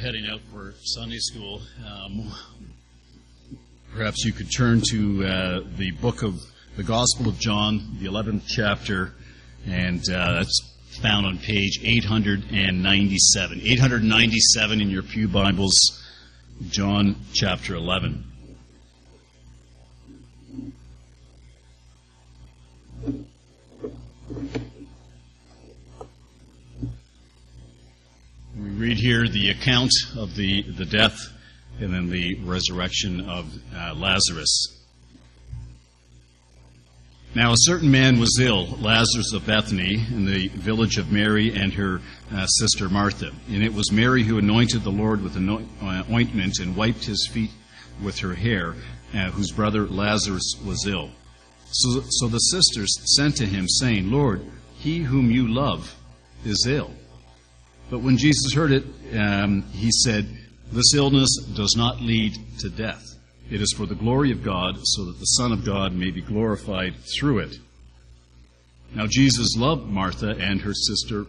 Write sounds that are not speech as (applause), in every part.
heading out for Sunday school, um, perhaps you could turn to uh, the book of the Gospel of John, the 11th chapter, and uh, that's found on page 897. 897 in your Pew Bibles, John chapter 11. We read here the account of the, the death and then the resurrection of uh, Lazarus. Now, a certain man was ill, Lazarus of Bethany, in the village of Mary and her uh, sister Martha. And it was Mary who anointed the Lord with uh, ointment and wiped his feet with her hair, uh, whose brother Lazarus was ill. So, so the sisters sent to him, saying, Lord, he whom you love is ill. But when Jesus heard it, um, he said, This illness does not lead to death. It is for the glory of God, so that the Son of God may be glorified through it. Now Jesus loved Martha and her sister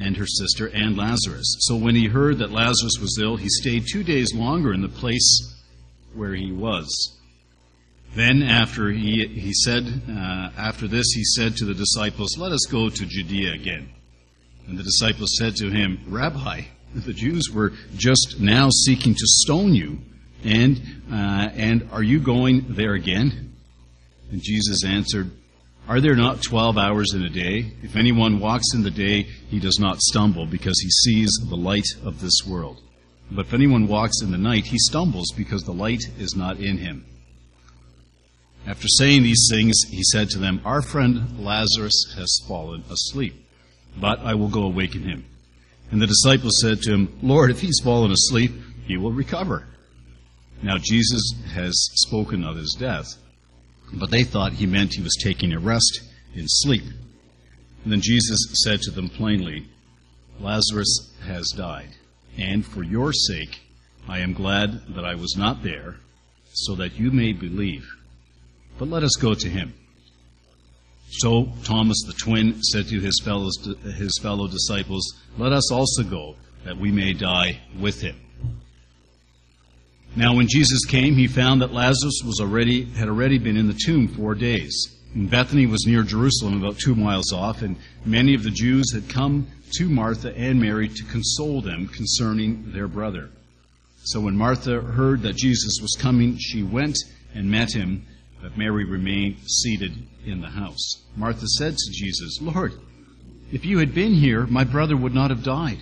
and her sister and Lazarus. So when he heard that Lazarus was ill, he stayed two days longer in the place where he was. Then after he, he said, uh, after this he said to the disciples, Let us go to Judea again. And the disciples said to him, Rabbi, the Jews were just now seeking to stone you, and, uh, and are you going there again? And Jesus answered, Are there not twelve hours in a day? If anyone walks in the day, he does not stumble, because he sees the light of this world. But if anyone walks in the night, he stumbles, because the light is not in him. After saying these things, he said to them, Our friend Lazarus has fallen asleep but I will go awaken him. And the disciples said to him, Lord, if he's fallen asleep, he will recover. Now Jesus has spoken of his death, but they thought he meant he was taking a rest in sleep. And then Jesus said to them plainly, Lazarus has died, and for your sake I am glad that I was not there, so that you may believe. But let us go to him. So Thomas the twin said to his, fellows, his fellow disciples, Let us also go, that we may die with him. Now when Jesus came, he found that Lazarus was already, had already been in the tomb four days. And Bethany was near Jerusalem, about two miles off, and many of the Jews had come to Martha and Mary to console them concerning their brother. So when Martha heard that Jesus was coming, she went and met him, but Mary remained seated in the house. Martha said to Jesus, Lord, if you had been here, my brother would not have died.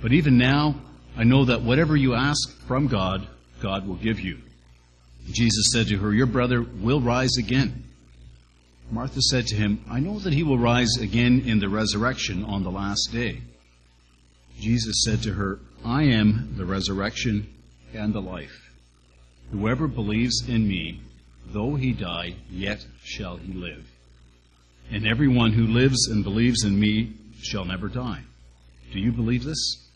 But even now, I know that whatever you ask from God, God will give you. Jesus said to her, Your brother will rise again. Martha said to him, I know that he will rise again in the resurrection on the last day. Jesus said to her, I am the resurrection and the life. Whoever believes in me, though he die, yet shall he live. And everyone who lives and believes in me shall never die. Do you believe this?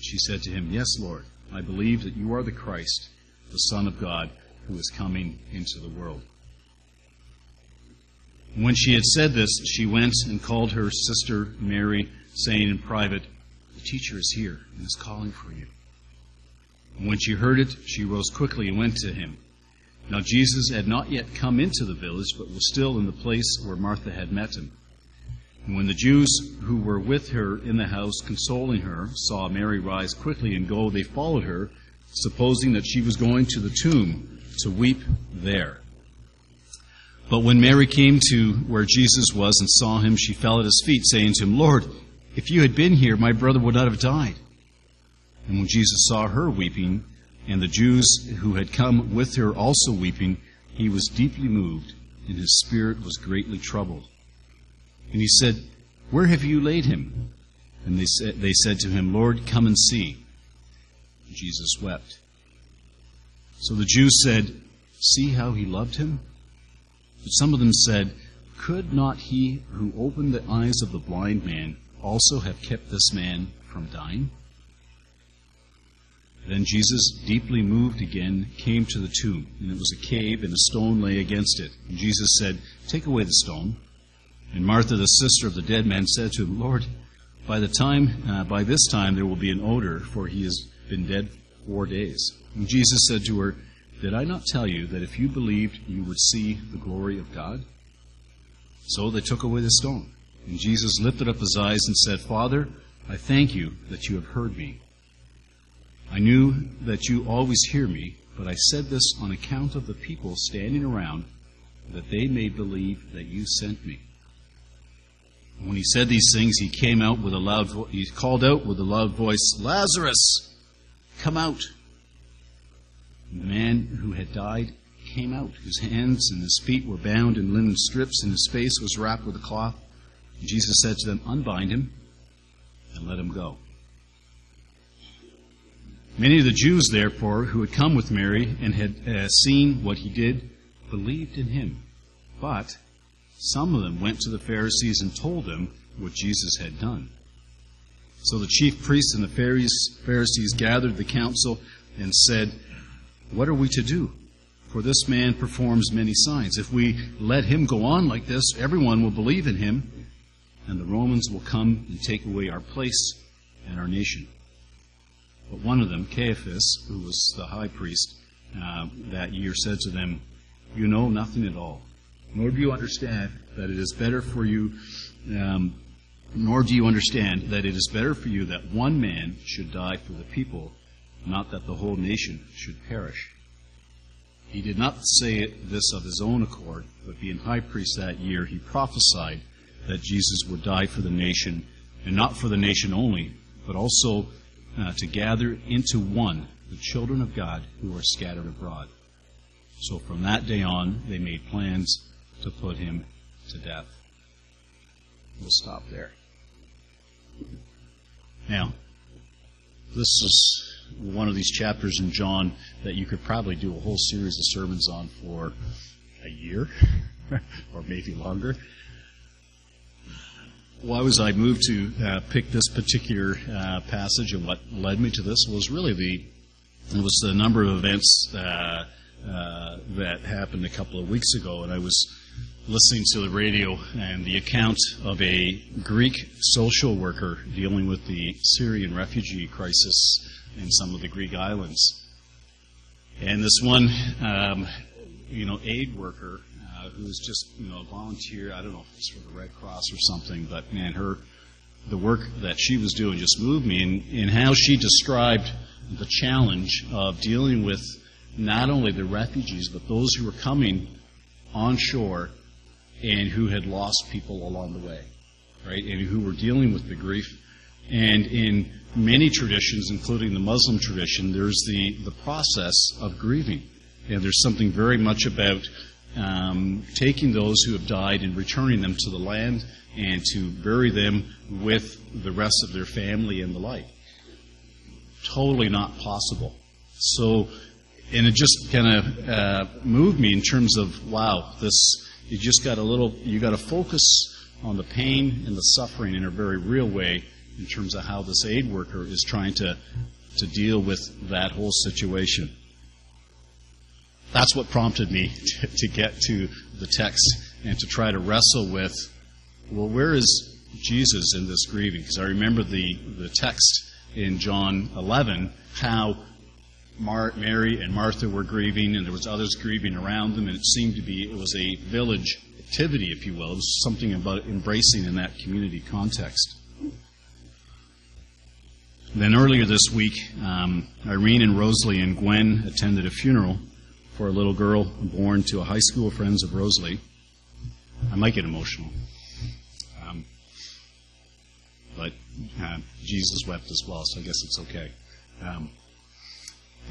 She said to him, Yes, Lord. I believe that you are the Christ, the Son of God, who is coming into the world. When she had said this, she went and called her sister Mary, saying in private, The teacher is here and is calling for you. And when she heard it, she rose quickly and went to him. Now Jesus had not yet come into the village, but was still in the place where Martha had met him. And when the Jews who were with her in the house, consoling her, saw Mary rise quickly and go, they followed her, supposing that she was going to the tomb to weep there. But when Mary came to where Jesus was and saw him, she fell at his feet, saying to him, Lord, if you had been here, my brother would not have died. And when Jesus saw her weeping, and the Jews who had come with her also weeping, he was deeply moved, and his spirit was greatly troubled. And he said, Where have you laid him? And they said, they said to him, Lord, come and see. And Jesus wept. So the Jews said, See how he loved him? But some of them said, Could not he who opened the eyes of the blind man also have kept this man from dying? Then Jesus, deeply moved again, came to the tomb, and it was a cave, and a stone lay against it. And Jesus said, Take away the stone. And Martha, the sister of the dead man, said to him, Lord, By the time, uh, by this time, there will be an odor, for he has been dead four days. And Jesus said to her, Did I not tell you that if you believed, you would see the glory of God? So they took away the stone. And Jesus lifted up his eyes and said, Father, I thank you that you have heard me. I knew that you always hear me, but I said this on account of the people standing around, that they may believe that you sent me. When he said these things, he came out with a loud vo- he called out with a loud voice, Lazarus, come out. And the man who had died came out. His hands and his feet were bound in linen strips, and his face was wrapped with a cloth. And Jesus said to them, Unbind him and let him go. Many of the Jews, therefore, who had come with Mary and had uh, seen what he did, believed in him. But some of them went to the Pharisees and told them what Jesus had done. So the chief priests and the Pharisees gathered the council and said, What are we to do? For this man performs many signs. If we let him go on like this, everyone will believe in him, and the Romans will come and take away our place and our nation. But one of them, Caiaphas, who was the high priest uh, that year, said to them, You know nothing at all, nor do you understand that it is better for you, um, nor do you understand that it is better for you that one man should die for the people, not that the whole nation should perish. He did not say this of his own accord, but being high priest that year, he prophesied that Jesus would die for the nation, and not for the nation only, but also uh, to gather into one the children of God who are scattered abroad. So from that day on, they made plans to put him to death. We'll stop there. Now, this is one of these chapters in John that you could probably do a whole series of sermons on for a year (laughs) or maybe longer why was I moved to uh, pick this particular uh, passage, and what led me to this was really the it was the number of events uh, uh, that happened a couple of weeks ago, and I was listening to the radio and the account of a Greek social worker dealing with the Syrian refugee crisis in some of the Greek islands, and this one, um, you know, aid worker uh, who was just you know a volunteer. I don't know if it's for the Red Cross or something, but man, her the work that she was doing just moved me, and in how she described the challenge of dealing with not only the refugees but those who were coming on shore and who had lost people along the way, right, and who were dealing with the grief. And in many traditions, including the Muslim tradition, there's the, the process of grieving. And there's something very much about um, taking those who have died and returning them to the land and to bury them with the rest of their family and the like. Totally not possible. So, and it just kind of uh, moved me in terms of wow, this you just got a little you got to focus on the pain and the suffering in a very real way in terms of how this aid worker is trying to to deal with that whole situation that's what prompted me (laughs) to, to get to the text and to try to wrestle with, well, where is Jesus in this grieving? Because I remember the, the text in John 11, how Mar- Mary and Martha were grieving, and there was others grieving around them, and it seemed to be it was a village activity, if you will. It was something about embracing in that community context. Then earlier this week, um, Irene and Rosalie and Gwen attended a funeral for a little girl born to a high school friends of Rosalie. I might get emotional. Um, but uh, Jesus wept as well, so I guess it's okay. Um,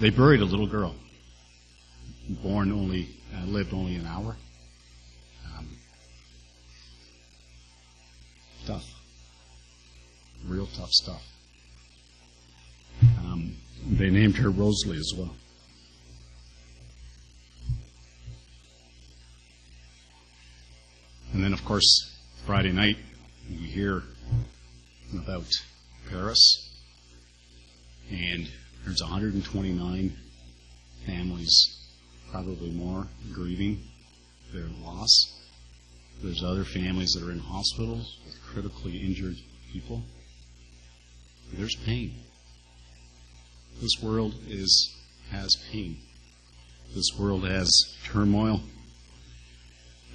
they buried a little girl, born only, uh, lived only an hour. Um, tough. Real tough stuff. Um, they named her Rosalie as well. And then, of course, Friday night, we hear about Paris. And there's 129 families, probably more, grieving their loss. There's other families that are in hospitals with critically injured people. there's pain. This world is has pain. This world has turmoil.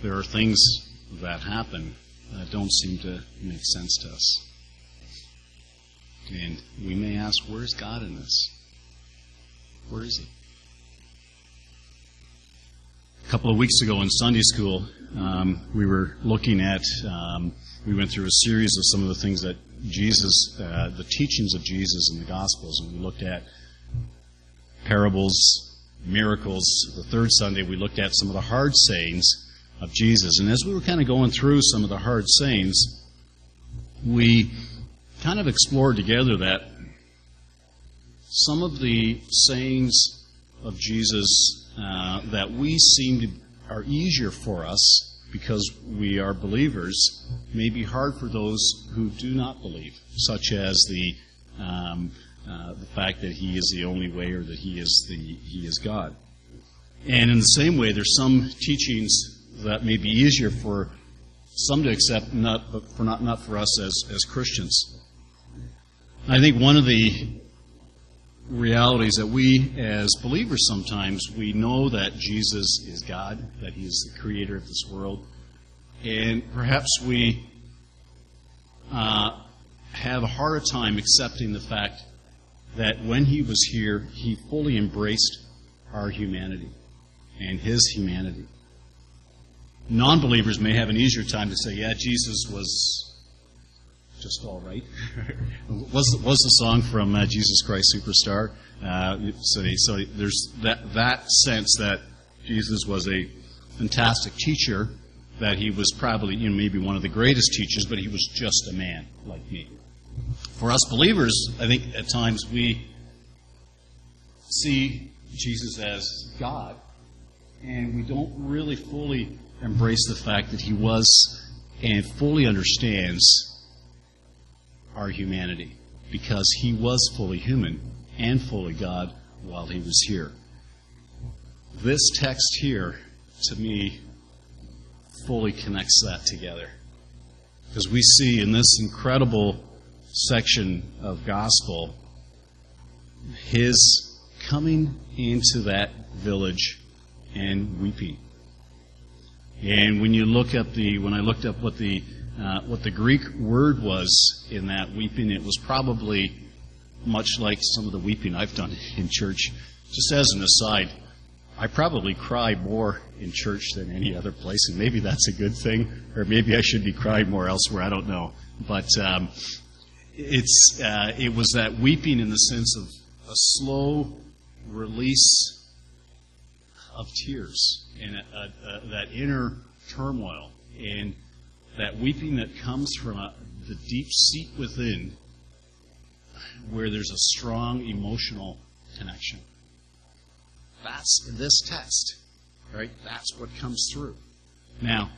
There are things that happen that don't seem to make sense to us. And we may ask, where's God in this? Where is He? A couple of weeks ago in Sunday school, um, we were looking at, um, we went through a series of some of the things that Jesus, uh, the teachings of Jesus in the Gospels, and we looked at parables, miracles. The third Sunday, we looked at some of the hard sayings of Jesus. And as we were kind of going through some of the hard sayings, we kind of explored together that some of the sayings of Jesus uh, that we seem to are easier for us because we are believers may be hard for those who do not believe, such as the um, uh, the fact that He is the only way or that He is the He is God. And in the same way, there's some teachings that may be easier for some to accept, not but for not not for us as as Christians. I think one of the realities that we as believers sometimes we know that Jesus is God, that He is the creator of this world, and perhaps we uh, have a harder time accepting the fact that when He was here, He fully embraced our humanity and His humanity. Non believers may have an easier time to say, yeah, Jesus was just all right. (laughs) was was the song from uh, Jesus Christ Superstar? Uh, so, so there's that that sense that Jesus was a fantastic teacher, that he was probably you know maybe one of the greatest teachers, but he was just a man like me. For us believers, I think at times we see Jesus as God, and we don't really fully embrace the fact that he was and fully understands our humanity because he was fully human and fully God while he was here. This text here, to me, fully connects that together. Because we see in this incredible section of gospel his coming into that village and weeping. And when you look up the, when I looked up what the uh, what the Greek word was in that weeping, it was probably much like some of the weeping I've done in church. Just as an aside, I probably cry more in church than any other place, and maybe that's a good thing, or maybe I should be crying more elsewhere. I don't know, but um, it's uh, it was that weeping in the sense of a slow release of tears and a, a, a, that inner turmoil and that weeping that comes from a, the deep seat within where there's a strong emotional connection. That's this test, right? That's what comes through. Now,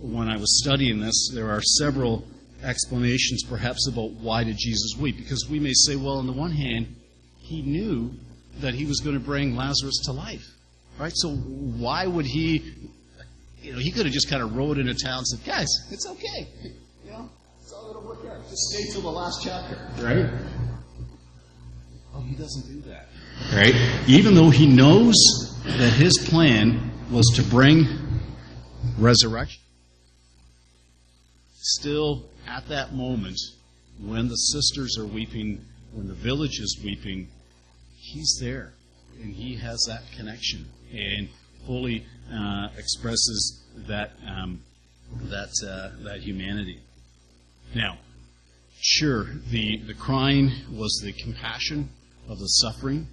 when I was studying this, there are several explanations perhaps about why did Jesus weep. Because we may say, well, on the one hand, he knew that he was going to bring Lazarus to life. Right? So why would he you know, he could have just kind of rode into town and said, guys, it's okay. You know, it's all going to work out. Just stay till the last chapter. Right? Oh, he doesn't do that. Right? Even though he knows that his plan was to bring resurrection, still at that moment, when the sisters are weeping, when the village is weeping, he's there. And he has that connection. And fully uh, expresses that um, that uh, that humanity. Now, sure, the the crying was the compassion of the suffering.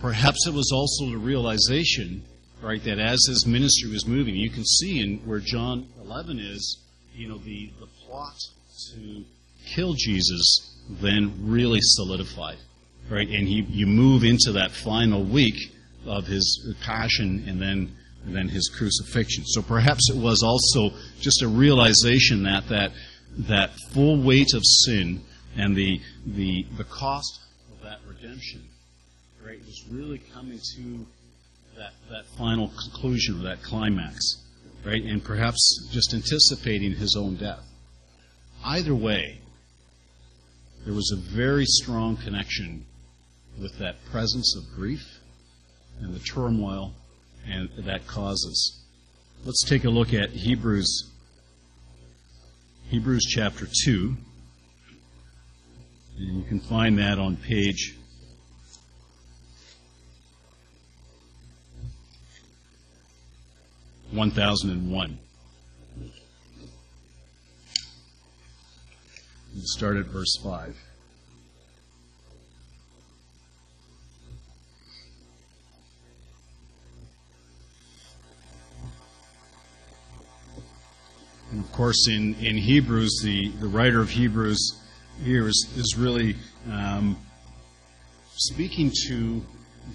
Perhaps it was also the realization, right, that as his ministry was moving, you can see in where John 11 is, you know, the the plot to kill Jesus then really solidified, right? And he, you move into that final week of his passion and then and then his crucifixion. So perhaps it was also just a realization that that that full weight of sin and the the the cost of that redemption, right, was really coming to that that final conclusion or that climax, right, and perhaps just anticipating his own death. Either way, there was a very strong connection with that presence of grief and the turmoil and that causes. Let's take a look at Hebrews Hebrews chapter 2. And you can find that on page 1001. We'll start at verse 5. Of course, in, in Hebrews, the, the writer of Hebrews here is, is really um, speaking to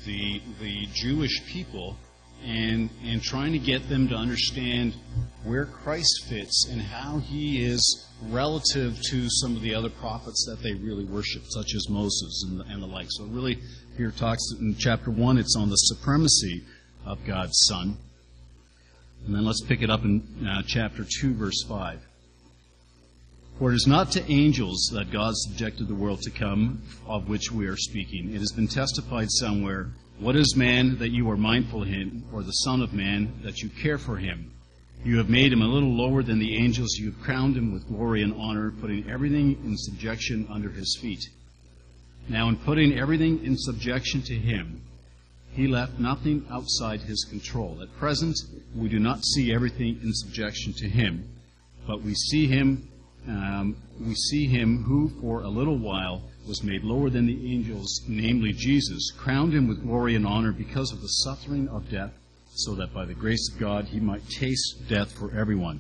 the, the Jewish people and, and trying to get them to understand where Christ fits and how he is relative to some of the other prophets that they really worship, such as Moses and the, and the like. So, really, here talks in chapter 1, it's on the supremacy of God's Son. And then let's pick it up in uh, chapter 2, verse 5. For it is not to angels that God subjected the world to come, of which we are speaking. It has been testified somewhere what is man that you are mindful of him, or the Son of Man that you care for him? You have made him a little lower than the angels. You have crowned him with glory and honor, putting everything in subjection under his feet. Now, in putting everything in subjection to him, he left nothing outside his control. At present, we do not see everything in subjection to him, but we see him. Um, we see him who, for a little while, was made lower than the angels, namely Jesus, crowned him with glory and honor because of the suffering of death, so that by the grace of God he might taste death for everyone.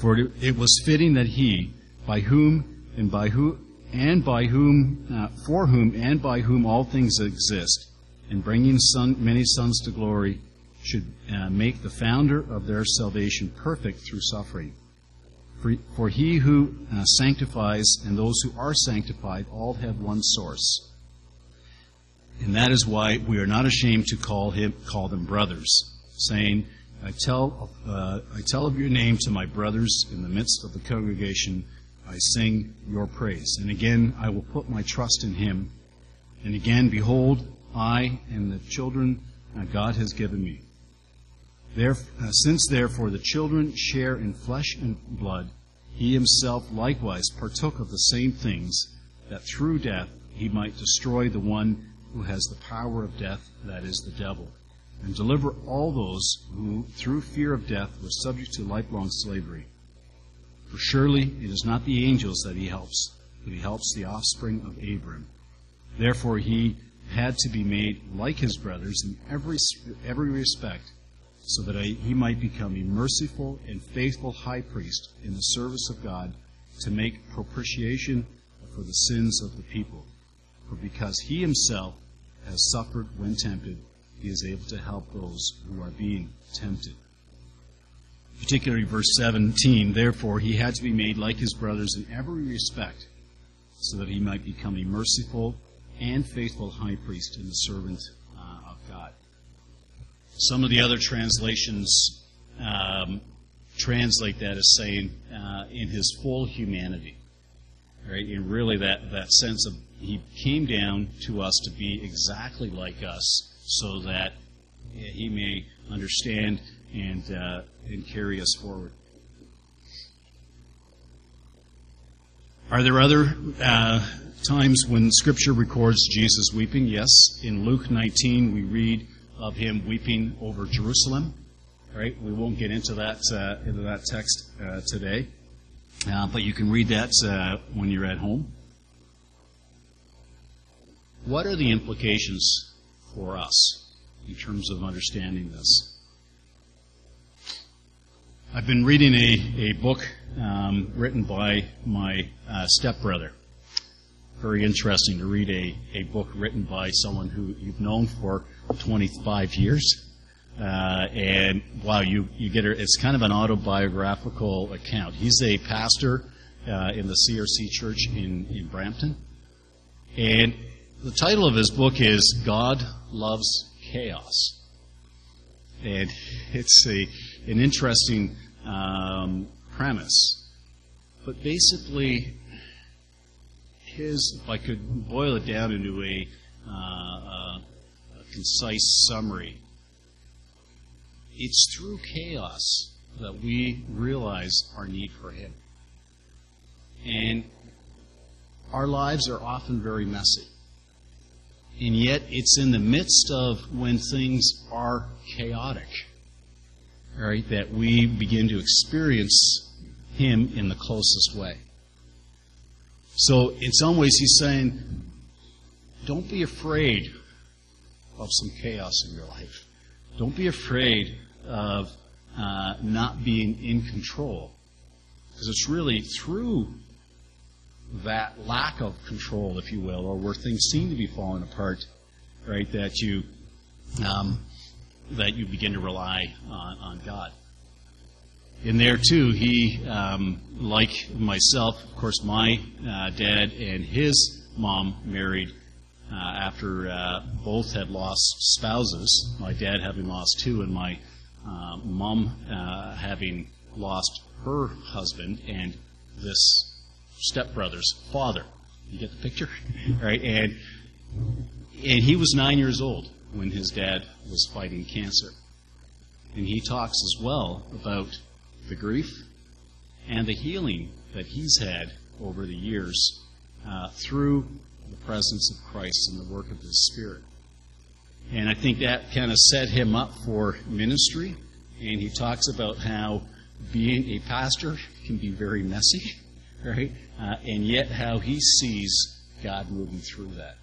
For it was fitting that he, by whom and by who and by whom, uh, for whom and by whom all things exist, in bringing son, many sons to glory, should uh, make the founder of their salvation perfect through suffering. For, for he who uh, sanctifies and those who are sanctified all have one source. And that is why we are not ashamed to call him call them brothers, saying, I tell, uh, I tell of your name to my brothers in the midst of the congregation. I sing your praise. And again, I will put my trust in him. And again, behold, I and the children God has given me. There, uh, since therefore the children share in flesh and blood, he himself likewise partook of the same things, that through death he might destroy the one who has the power of death, that is, the devil, and deliver all those who, through fear of death, were subject to lifelong slavery. For surely it is not the angels that he helps, but he helps the offspring of Abram. Therefore he had to be made like his brothers in every, every respect so that he might become a merciful and faithful high priest in the service of God to make propitiation for the sins of the people. For because he himself has suffered when tempted, he is able to help those who are being tempted. Particularly verse 17, therefore he had to be made like his brothers in every respect, so that he might become a merciful and faithful high priest and the servant uh, of God. Some of the other translations um, translate that as saying uh, in his full humanity. Right? And really that, that sense of he came down to us to be exactly like us so that he may understand and, uh, and carry us forward. Are there other uh, times when Scripture records Jesus weeping? Yes. In Luke 19, we read of him weeping over Jerusalem. Right? We won't get into that uh, into that text uh, today, uh, but you can read that uh, when you're at home. What are the implications for us in terms of understanding this? I've been reading a, a book um, written by my uh, stepbrother. Very interesting to read a, a book written by someone who you've known for 25 years. Uh, and wow, you, you get it's kind of an autobiographical account. He's a pastor uh, in the CRC church in, in Brampton. And the title of his book is God Loves Chaos. And (laughs) it's a, an interesting um, premise. But basically, his, if I could boil it down into a, uh, uh, a concise summary, it's through chaos that we realize our need for Him. And our lives are often very messy. And yet, it's in the midst of when things are chaotic, right, that we begin to experience Him in the closest way. So, in some ways, He's saying, don't be afraid of some chaos in your life. Don't be afraid of uh, not being in control. Because it's really through that lack of control, if you will, or where things seem to be falling apart, right, that you um, that you begin to rely on, on God. In there too, he, um, like myself, of course, my uh, dad and his mom married uh, after uh, both had lost spouses. My dad having lost two, and my uh, mom uh, having lost her husband, and this stepbrother's father. You get the picture? (laughs) right? And, and he was nine years old when his dad was fighting cancer. And he talks as well about the grief and the healing that he's had over the years uh, through the presence of Christ and the work of His Spirit. And I think that kind of set him up for ministry. And he talks about how being a pastor can be very messy (laughs) right? Uh, and yet how he sees God moving through that.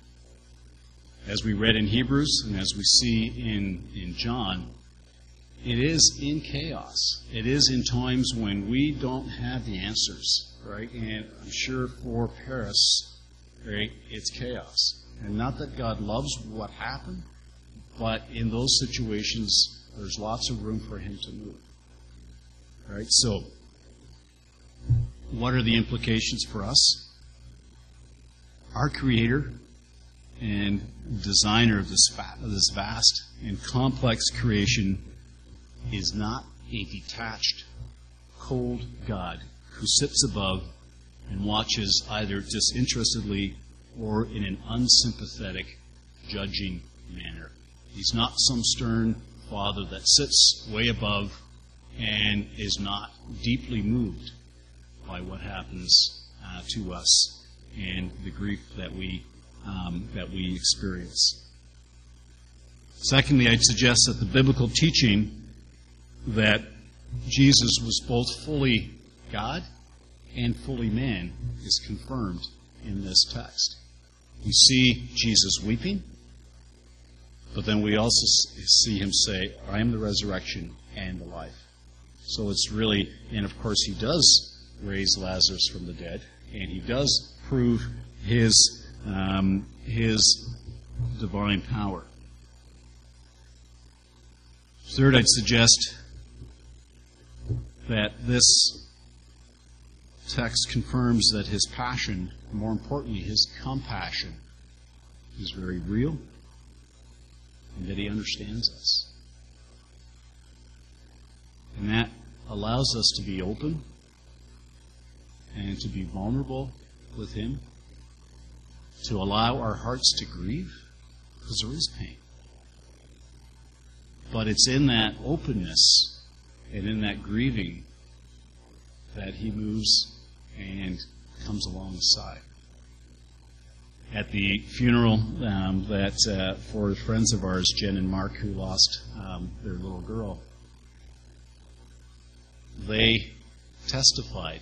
As we read in Hebrews and as we see in, in John, it is in chaos. It is in times when we don't have the answers, right? And I'm sure for Paris, right, it's chaos. And not that God loves what happened, but in those situations, there's lots of room for Him to move. Right? So, what are the implications for us? Our Creator and designer of this, of this vast and complex creation is not a detached, cold God who sits above and watches either disinterestedly or in an unsympathetic, judging manner. He's not some stern father that sits way above and is not deeply moved by what happens uh, to us and the grief that we um, that we experience. Secondly, I'd suggest that the biblical teaching that Jesus was both fully God and fully man is confirmed in this text. We see Jesus weeping, but then we also see him say, I am the resurrection and the life. So it's really, and of course he does raise Lazarus from the dead, and he does prove his um, his divine power. Third, I'd suggest that this text confirms that his passion, more importantly, his compassion, is very real and that he understands us. And that allows us to be open and to be vulnerable with Him, to allow our hearts to grieve, because there is pain. But it's in that openness and in that grieving that He moves and comes alongside. At the funeral um, that uh, for friends of ours, Jen and Mark, who lost um, their little girl, they testified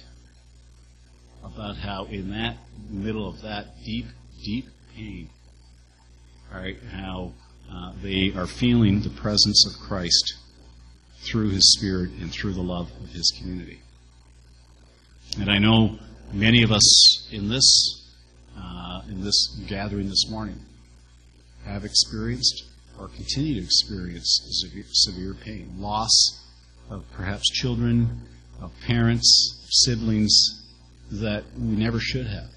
about how in that middle of that deep, deep pain, right, how uh, they are feeling the presence of Christ through His Spirit and through the love of His community. And I know many of us in this uh, in this gathering this morning have experienced or continue to experience severe, severe pain, loss of perhaps children, of parents, siblings, that we never should have.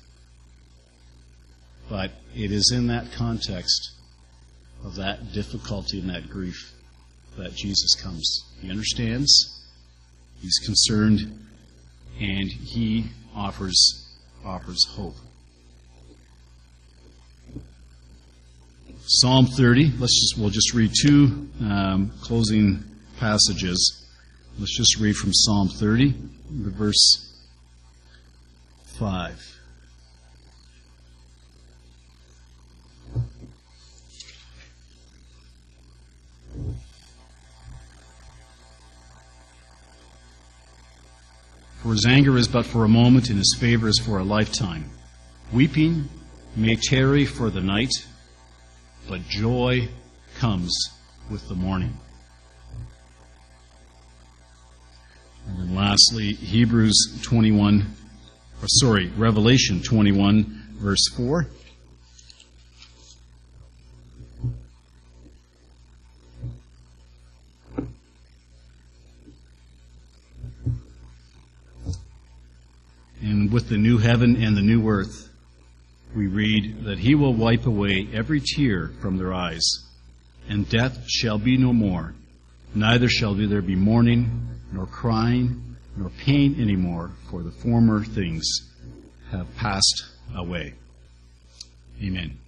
But it is in that context of that difficulty and that grief that Jesus comes. He understands, he's concerned, and he offers offers hope. Psalm 30. Let's just we'll just read two um, closing passages. Let's just read from Psalm 30, the verse five. For his anger is but for a moment, and his favor is for a lifetime. Weeping may tarry for the night, but joy comes with the morning. And then lastly, Hebrews 21, or sorry, Revelation 21, verse 4. And with the new heaven and the new earth, we read that he will wipe away every tear from their eyes, and death shall be no more. Neither shall there be mourning, nor crying, nor pain any more, for the former things have passed away. Amen.